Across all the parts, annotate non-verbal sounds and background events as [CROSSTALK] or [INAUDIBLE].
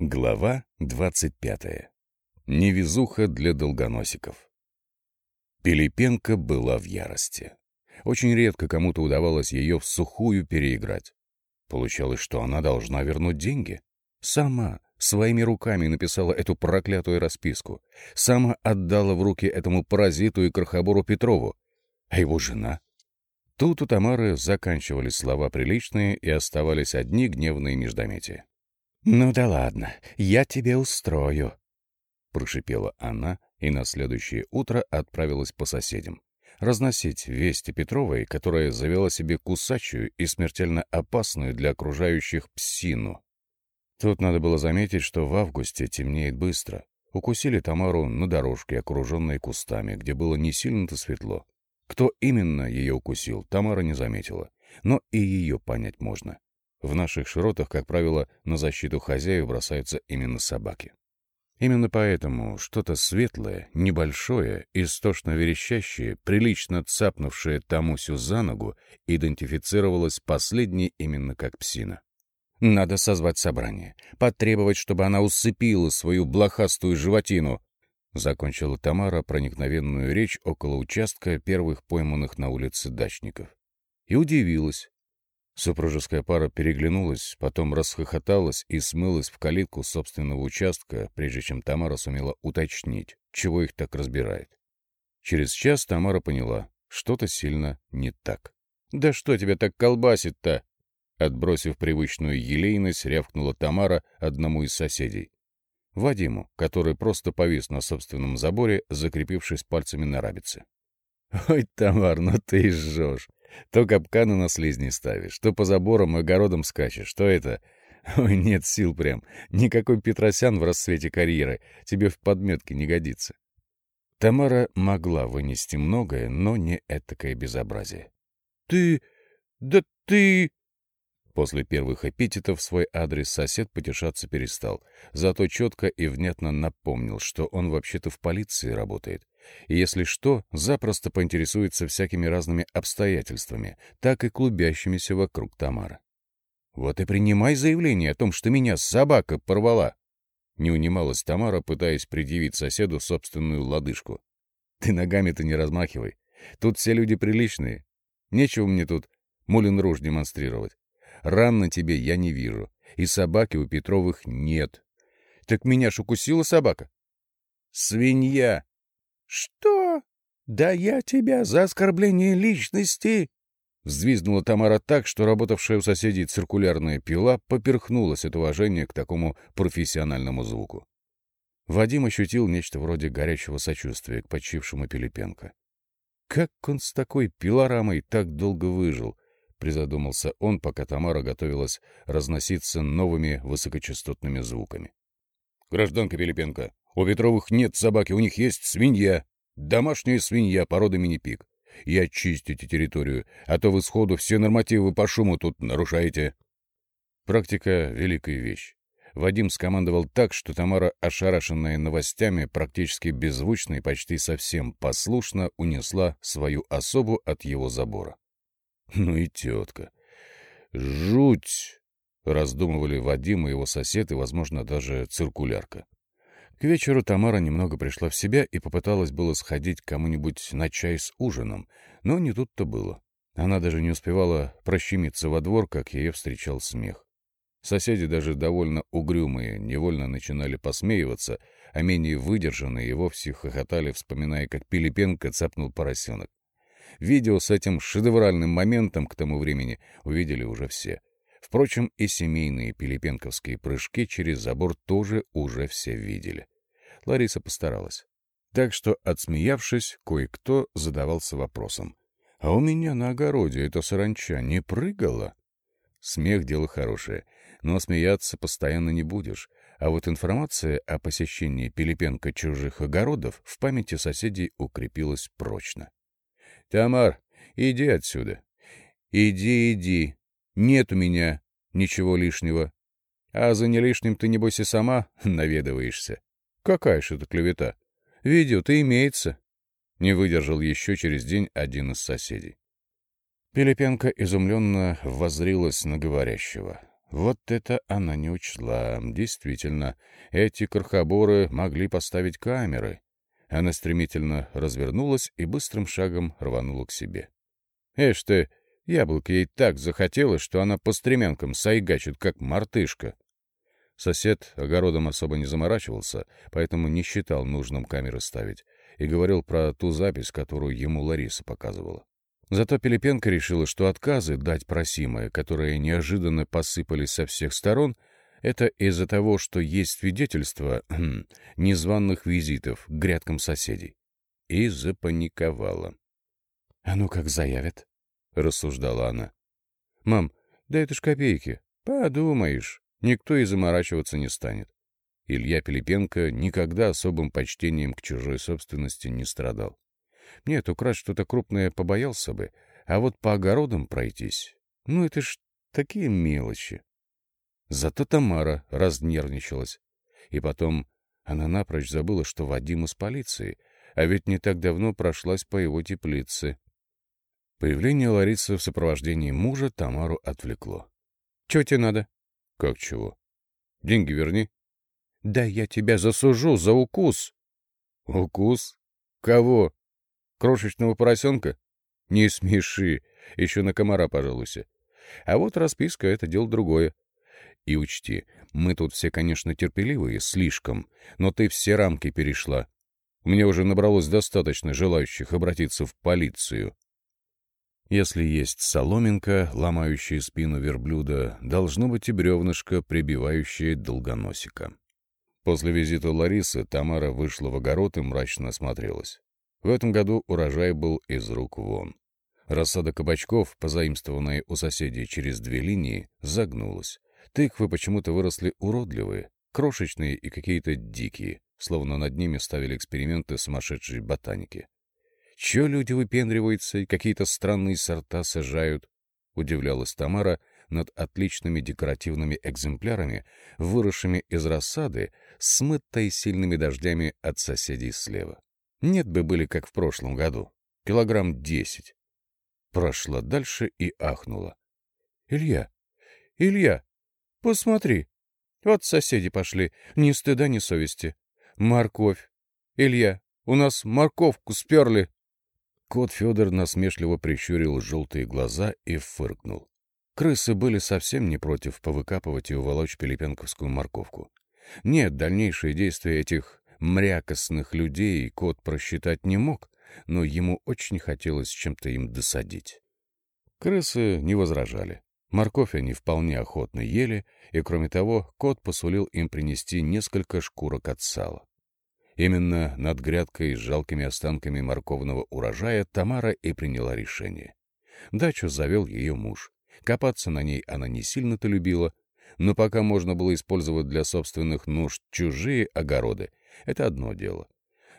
Глава 25. Невезуха для долгоносиков. Пилипенко была в ярости. Очень редко кому-то удавалось ее в сухую переиграть. Получалось, что она должна вернуть деньги. Сама, своими руками написала эту проклятую расписку. Сама отдала в руки этому паразиту и крохобору Петрову. А его жена? Тут у Тамары заканчивались слова приличные и оставались одни гневные междометия. «Ну да ладно, я тебе устрою», — прошипела она и на следующее утро отправилась по соседям. Разносить вести Петровой, которая завела себе кусачую и смертельно опасную для окружающих псину. Тут надо было заметить, что в августе темнеет быстро. Укусили Тамару на дорожке, окруженной кустами, где было не сильно-то светло. Кто именно ее укусил, Тамара не заметила. Но и ее понять можно. В наших широтах, как правило, на защиту хозяев бросаются именно собаки. Именно поэтому что-то светлое, небольшое, истошно верещащее, прилично цапнувшее Тамусю за ногу, идентифицировалось последней именно как псина. Надо созвать собрание, потребовать, чтобы она усыпила свою блохастую животину, закончила Тамара проникновенную речь около участка первых пойманных на улице дачников. И удивилась, Супружеская пара переглянулась, потом расхохоталась и смылась в калитку собственного участка, прежде чем Тамара сумела уточнить, чего их так разбирает. Через час Тамара поняла, что-то сильно не так. «Да что тебя так колбасит-то?» Отбросив привычную елейность, рявкнула Тамара одному из соседей. Вадиму, который просто повис на собственном заборе, закрепившись пальцами на рабице. «Ой, Тамар, ну ты жжешь!» То капканы на слизни ставишь, то по заборам и огородам скачешь. Что это? [LAUGHS] Ой, нет сил прям. Никакой Петросян в расцвете карьеры тебе в подметке не годится. Тамара могла вынести многое, но не этакое безобразие. «Ты... да ты...» После первых эпитетов свой адрес сосед потешаться перестал, зато четко и внятно напомнил, что он вообще-то в полиции работает, и если что, запросто поинтересуется всякими разными обстоятельствами, так и клубящимися вокруг Тамара. «Вот и принимай заявление о том, что меня собака порвала!» Не унималась Тамара, пытаясь предъявить соседу собственную лодыжку. «Ты ногами-то не размахивай. Тут все люди приличные. Нечего мне тут мулин рожь демонстрировать. Ран на тебе я не вижу, и собаки у Петровых нет. Так меня ж укусила собака. Свинья! Что? Да я тебя за оскорбление личности! Взвизгнула Тамара так, что работавшая у соседей циркулярная пила поперхнулась от уважения к такому профессиональному звуку. Вадим ощутил нечто вроде горячего сочувствия к почившему Пилипенко. Как он с такой пилорамой так долго выжил? — призадумался он, пока Тамара готовилась разноситься новыми высокочастотными звуками. — Гражданка Пилипенко, у Петровых нет собаки, у них есть свинья. Домашняя свинья породы мини-пик. И очистите территорию, а то вы сходу все нормативы по шуму тут нарушаете. Практика — великая вещь. Вадим скомандовал так, что Тамара, ошарашенная новостями, практически беззвучно и почти совсем послушно унесла свою особу от его забора. [LAUGHS] Ну и тетка. Жуть! Раздумывали Вадим и его сосед, и, возможно, даже циркулярка. К вечеру Тамара немного пришла в себя и попыталась было сходить кому-нибудь на чай с ужином, но не тут-то было. Она даже не успевала прощемиться во двор, как ее встречал смех. Соседи, даже довольно угрюмые, невольно начинали посмеиваться, а менее выдержанные и вовсе хохотали, вспоминая, как Пилипенко цапнул поросенок. Видео с этим шедевральным моментом к тому времени увидели уже все. Впрочем, и семейные пилипенковские прыжки через забор тоже уже все видели. Лариса постаралась. Так что, отсмеявшись, кое-кто задавался вопросом. «А у меня на огороде эта саранча не прыгала?» Смех — дело хорошее, но смеяться постоянно не будешь. А вот информация о посещении Пилипенко чужих огородов в памяти соседей укрепилась прочно. «Тамар, иди отсюда. Иди, иди. Нет у меня ничего лишнего. А за не лишним ты, небось, и сама [LAUGHS] наведываешься. Какая ж это клевета? Видео-то имеется. Не выдержал еще через день один из соседей. Пилипенко изумленно воззрилась на говорящего. Вот это она не учла. Действительно, эти крохоборы могли поставить камеры. Она стремительно развернулась и быстрым шагом рванула к себе. Эш ты, яблоко ей так захотелось, что она по стремянкам сайгачит, как мартышка. Сосед огородом особо не заморачивался, поэтому не считал нужным камеры ставить, и говорил про ту запись, которую ему Лариса показывала. Зато Пилипенко решила, что отказы дать просимое, которые неожиданно посыпались со всех сторон, это из-за того, что есть свидетельства незваных визитов к грядкам соседей. И запаниковала. — А ну как заявят? — рассуждала она. — Мам, да это ж копейки. Подумаешь, никто и заморачиваться не станет. Илья Пилипенко никогда особым почтением к чужой собственности не страдал. Нет, украсть что-то крупное побоялся бы, а вот по огородам пройтись, ну это ж такие мелочи. Зато Тамара разнервничалась. И потом она напрочь забыла, что Вадим из полиции, а ведь не так давно прошлась по его теплице. Появление Ларисы в сопровождении мужа Тамару отвлекло. — Чего тебе надо? — Как чего? — Деньги верни. — Да я тебя засужу за укус. — Укус? Кого? Крошечного поросенка? Не смеши, еще на комара пожалуйся. А вот расписка — это дело другое. И учти, мы тут все, конечно, терпеливые, слишком, но ты все рамки перешла. Мне уже набралось достаточно желающих обратиться в полицию. Если есть соломинка, ломающая спину верблюда, должно быть и бревнышко, прибивающее долгоносика. После визита Ларисы Тамара вышла в огород и мрачно осмотрелась. В этом году урожай был из рук вон. Рассада кабачков, позаимствованная у соседей через две линии, загнулась. Тыквы почему-то выросли уродливые, крошечные и какие-то дикие, словно над ними ставили эксперименты сумасшедшей ботаники. Че люди выпендриваются и какие-то странные сорта сажают? Удивлялась Тамара над отличными декоративными экземплярами, выросшими из рассады, смытой сильными дождями от соседей слева. Нет бы были, как в прошлом году. Килограмм десять. Прошла дальше и ахнула. — Илья! Илья! Посмотри! Вот соседи пошли. Ни стыда, ни совести. Морковь! Илья, у нас морковку сперли! Кот Федор насмешливо прищурил желтые глаза и фыркнул. Крысы были совсем не против повыкапывать и уволочь пилипенковскую морковку. Нет, дальнейшие действия этих мрякостных людей кот просчитать не мог, но ему очень хотелось чем-то им досадить. Крысы не возражали. Морковь они вполне охотно ели, и, кроме того, кот посулил им принести несколько шкурок от сала. Именно над грядкой с жалкими останками морковного урожая Тамара и приняла решение. Дачу завел ее муж. Копаться на ней она не сильно-то любила, но пока можно было использовать для собственных нужд чужие огороды, это одно дело.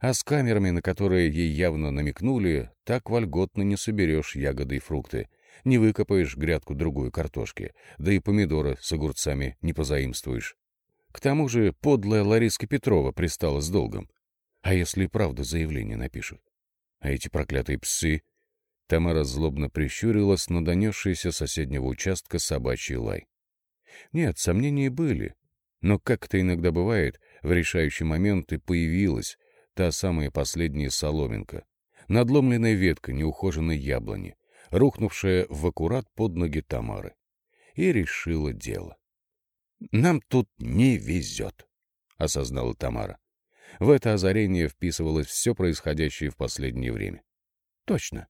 А с камерами, на которые ей явно намекнули, так вольготно не соберешь ягоды и фрукты, не выкопаешь грядку другой картошки, да и помидоры с огурцами не позаимствуешь. К тому же подлая Лариска Петрова пристала с долгом. А если и правда заявление напишут? А эти проклятые псы... Тамара злобно прищурилась на донесшийся соседнего участка собачий лай. Нет, сомнения были. Но, как это иногда бывает, в решающий момент и появилась та самая последняя соломинка. Надломленная ветка неухоженной яблони, рухнувшая в аккурат под ноги Тамары. И решила дело. «Нам тут не везет», — осознала Тамара. В это озарение вписывалось все происходящее в последнее время. «Точно.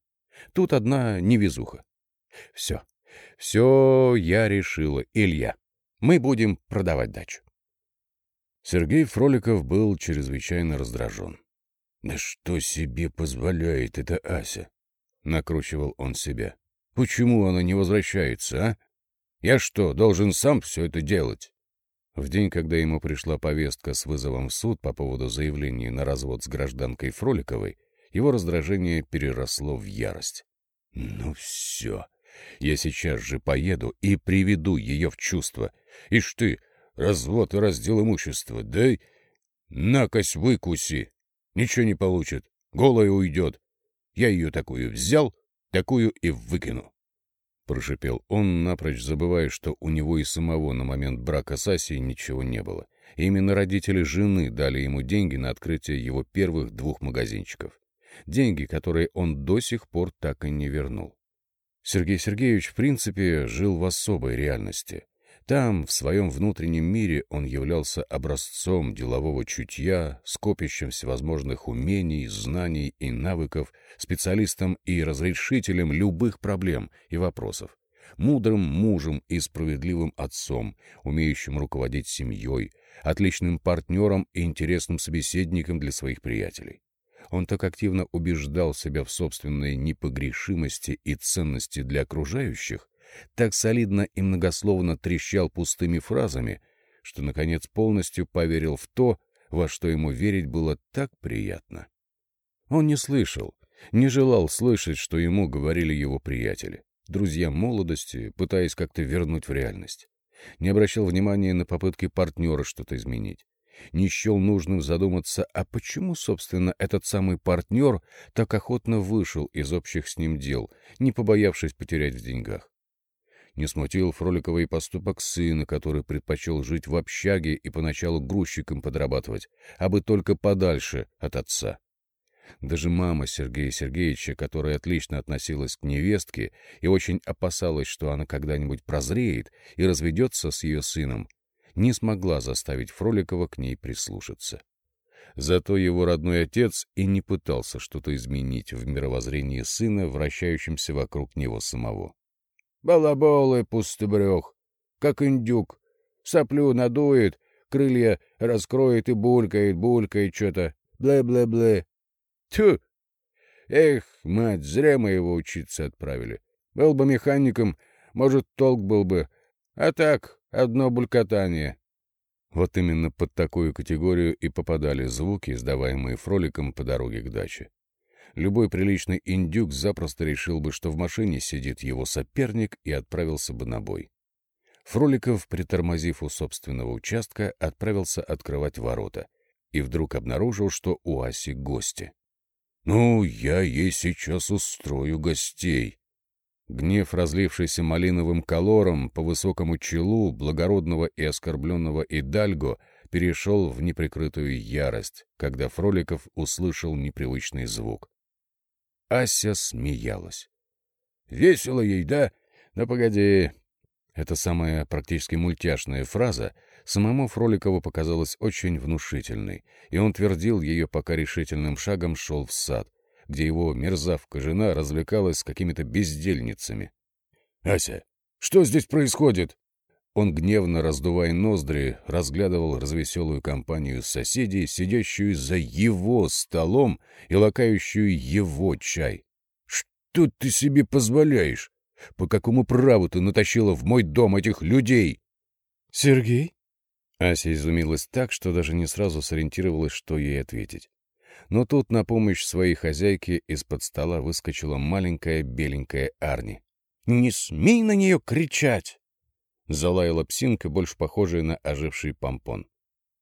Тут одна невезуха. Все. Все я решила, Илья. Мы будем продавать дачу. Сергей Фроликов был чрезвычайно раздражен. «Да что себе позволяет эта Ася?» — накручивал он себя. «Почему она не возвращается, а? Я что, должен сам все это делать?» В день, когда ему пришла повестка с вызовом в суд по поводу заявления на развод с гражданкой Фроликовой, его раздражение переросло в ярость. «Ну все, я сейчас же поеду и приведу ее в чувство. Ишь ты, развод и раздел имущества, дай накось выкуси. Ничего не получит, голая уйдет. Я ее такую взял, такую и выкину. — прошипел он, напрочь забывая, что у него и самого на момент брака с Асей ничего не было. Именно родители жены дали ему деньги на открытие его первых двух магазинчиков. Деньги, которые он до сих пор так и не вернул. Сергей Сергеевич, в принципе, жил в особой реальности. Там, в своем внутреннем мире, он являлся образцом делового чутья, скопищем всевозможных умений, знаний и навыков, специалистом и разрешителем любых проблем и вопросов, мудрым мужем и справедливым отцом, умеющим руководить семьей, отличным партнером и интересным собеседником для своих приятелей. Он так активно убеждал себя в собственной непогрешимости и ценности для окружающих, так солидно и многословно трещал пустыми фразами, что, наконец, полностью поверил в то, во что ему верить было так приятно. Он не слышал, не желал слышать, что ему говорили его приятели, друзья молодости, пытаясь как-то вернуть в реальность. Не обращал внимания на попытки партнера что-то изменить не счел нужным задуматься, а почему, собственно, этот самый партнер так охотно вышел из общих с ним дел, не побоявшись потерять в деньгах. Не смутил Фроликовый поступок сына, который предпочел жить в общаге и поначалу грузчиком подрабатывать, а бы только подальше от отца. Даже мама Сергея Сергеевича, которая отлично относилась к невестке и очень опасалась, что она когда-нибудь прозреет и разведется с ее сыном, не смогла заставить Фроликова к ней прислушаться. Зато его родной отец и не пытался что-то изменить в мировоззрении сына, вращающемся вокруг него самого. «Балаболы, пустобрех, как индюк, соплю надует, крылья раскроет и булькает, булькает что-то, бле-бле-бле. Тьфу! Эх, мать, зря мы его учиться отправили. Был бы механиком, может, толк был бы. А так, Одно булькотание. Вот именно под такую категорию и попадали звуки, издаваемые фроликом по дороге к даче. Любой приличный индюк запросто решил бы, что в машине сидит его соперник и отправился бы на бой. Фроликов, притормозив у собственного участка, отправился открывать ворота и вдруг обнаружил, что у Аси гости. «Ну, я ей сейчас устрою гостей», Гнев, разлившийся малиновым колором по высокому челу благородного и оскорбленного Идальго, перешел в неприкрытую ярость, когда Фроликов услышал непривычный звук. Ася смеялась. «Весело ей, да? Да погоди!» Эта самая практически мультяшная фраза самому Фроликову показалась очень внушительной, и он твердил ее, пока решительным шагом шел в сад, где его мерзавка-жена развлекалась с какими-то бездельницами. «Ася, что здесь происходит?» Он, гневно раздувая ноздри, разглядывал развеселую компанию соседей, сидящую за его столом и лакающую его чай. «Что ты себе позволяешь? По какому праву ты натащила в мой дом этих людей?» «Сергей?» Ася изумилась так, что даже не сразу сориентировалась, что ей ответить. Но тут на помощь своей хозяйке из-под стола выскочила маленькая беленькая Арни. «Не смей на нее кричать!» Залаяла псинка, больше похожая на оживший помпон.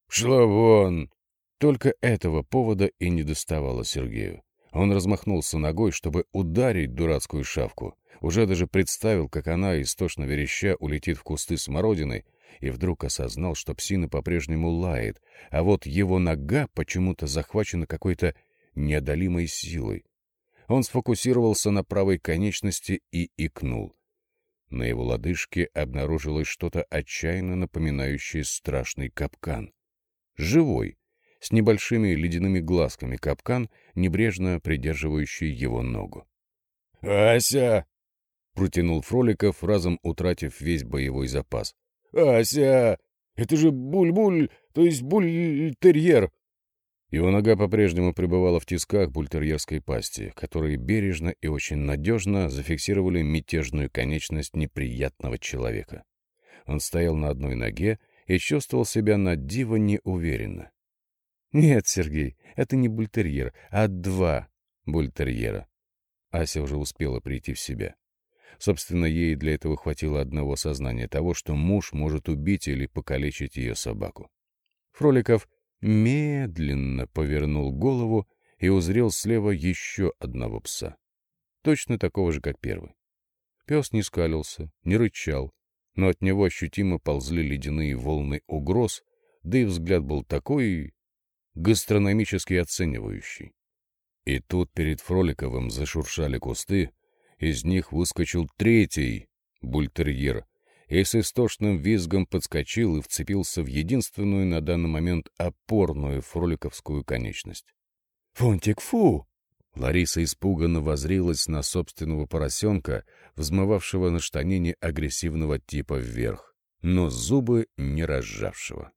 «Шла вон!» Только этого повода и не доставало Сергею. Он размахнулся ногой, чтобы ударить дурацкую шавку. Уже даже представил, как она, истошно вереща, улетит в кусты смородины, и вдруг осознал, что псина по-прежнему лает, а вот его нога почему-то захвачена какой-то неодолимой силой. Он сфокусировался на правой конечности и икнул. На его лодыжке обнаружилось что-то отчаянно напоминающее страшный капкан. Живой, с небольшими ледяными глазками капкан, небрежно придерживающий его ногу. «Ася!» — протянул Фроликов, разом утратив весь боевой запас. «Ася! Это же буль-буль, то есть буль-терьер!» Его нога по-прежнему пребывала в тисках бультерьерской пасти, которые бережно и очень надежно зафиксировали мятежную конечность неприятного человека. Он стоял на одной ноге и чувствовал себя на диво неуверенно. «Нет, Сергей, это не бультерьер, а два бультерьера». Ася уже успела прийти в себя. Собственно, ей для этого хватило одного сознания того, что муж может убить или покалечить ее собаку. Фроликов медленно повернул голову и узрел слева еще одного пса. Точно такого же, как первый. Пес не скалился, не рычал, но от него ощутимо ползли ледяные волны угроз, да и взгляд был такой гастрономически оценивающий. И тут перед Фроликовым зашуршали кусты, из них выскочил третий бультерьер и с истошным визгом подскочил и вцепился в единственную на данный момент опорную фроликовскую конечность. «Фунтик, фу!» Лариса испуганно возрилась на собственного поросенка, взмывавшего на штанине агрессивного типа вверх, но зубы не разжавшего.